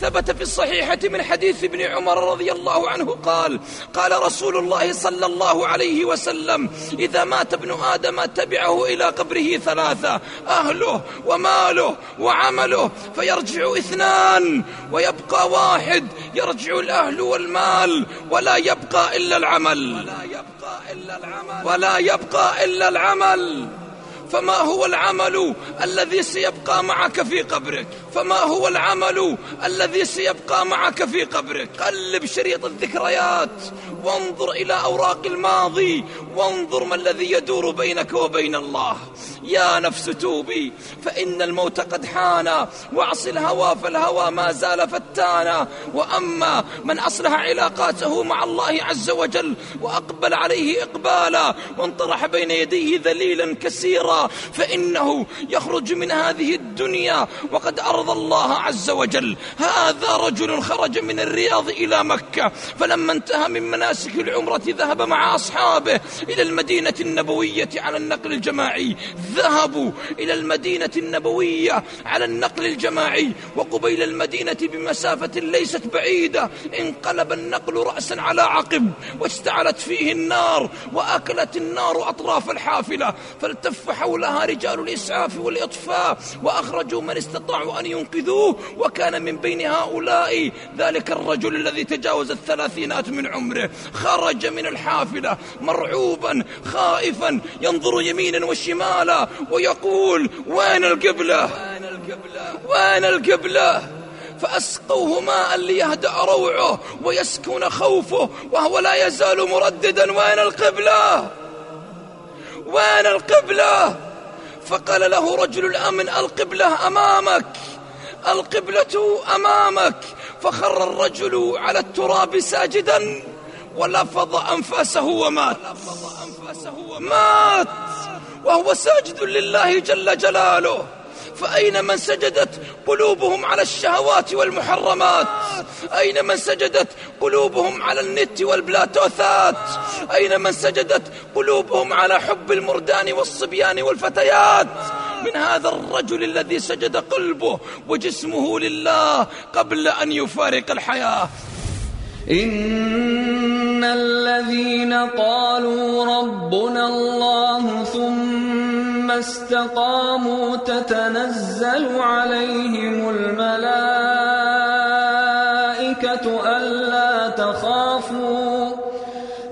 ثبت في الصحيحة من حديث ابن عمر رضي الله عنه قال قال رسول الله صلى الله عليه وسلم إذا مات ابن آدم تبعه إلى قبره ثلاثة أهله وماله وعمله فيرجع اثنان ويبقى واحد يرجع الأهل والمال ولا يبقى إلا العمل. ولا يبقى إلا العمل. ولا يبقى إلا العمل. فما هو العمل الذي سيبقى معك في قبرك؟ فما هو العمل الذي سيبقى معك في قبرك؟ قلب شريط الذكريات وانظر إلى أوراق الماضي وانظر ما الذي يدور بينك وبين الله. يا نفس توبي فإن الموت قد حان واعص الهوى فالهوى ما زال فتانا. وأما من أصلح علاقاته مع الله عز وجل وأقبل عليه إقبالا وانطرح بين يديه ذليلا فإنه يخرج من هذه الدنيا. وقد أرضى الله عز وجل. هذا رجل خرج من الرياض إلى مكة فلما انتهى من مناسك العمرة ذهب مع أصحابه إلى المدينة النبوية على النقل الجماعي. ذهبوا إلى المدينة النبوية على النقل الجماعي. وقبيل المدينة بمسافة ليست بعيدة. انقلب النقل رأسا على عقب واشتعلت فيه النار وأكلت النار أطراف الحافلة. فالتف حولها رجال الإسعاف والإطفاء وأخرجوا من استطاعوا أن ينقذوه وكان من بين هؤلاء ذلك الرجل الذي تجاوز الثلاثينات من عمره. خرج من الحافلة مرعوبا خائفا ينظر يمينا وشمالا ويقول وين القبلة؟ وين القبلة؟ فأسقوه ماء ليهدأ روعه ويسكن خوفه وهو لا يزال مرددا وين القبلة؟ وين القبلة. فقال له رجل الأمن القبلة أمامك. القبلة أمامك. فخر الرجل على التراب ساجدا ولفظ أنفاسه ومات. مات وهو ساجد لله جل جلاله. فأين من سجدت قلوبهم على الشهوات والمحرمات؟ أين من سجدت قلوبهم على النت والبلاتوثات أين من سجدت قلوبهم على حب المردان والصبيان والفتيات. من هذا الرجل الذي سجد قلبه وجسمه لله قبل أن يفارق الحياة. إن الذين قالوا ربنا الله ثم استقاموا تتنزل عليهم الملائكة ألا تخافوا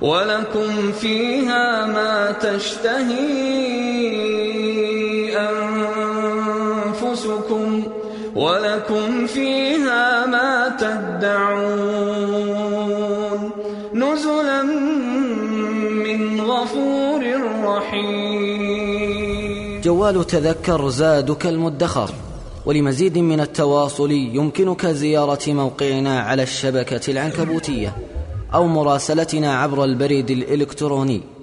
ولكم فيها ما تشتهي أنفسكم ولكم فيها ما تدعون نزلا من غفور رحيم جوال تذكر زادك المدخر ولمزيد من التواصل يمكنك زيارة موقعنا على الشبكة العنكبوتية. أو مراسلتنا عبر البريد الإلكتروني.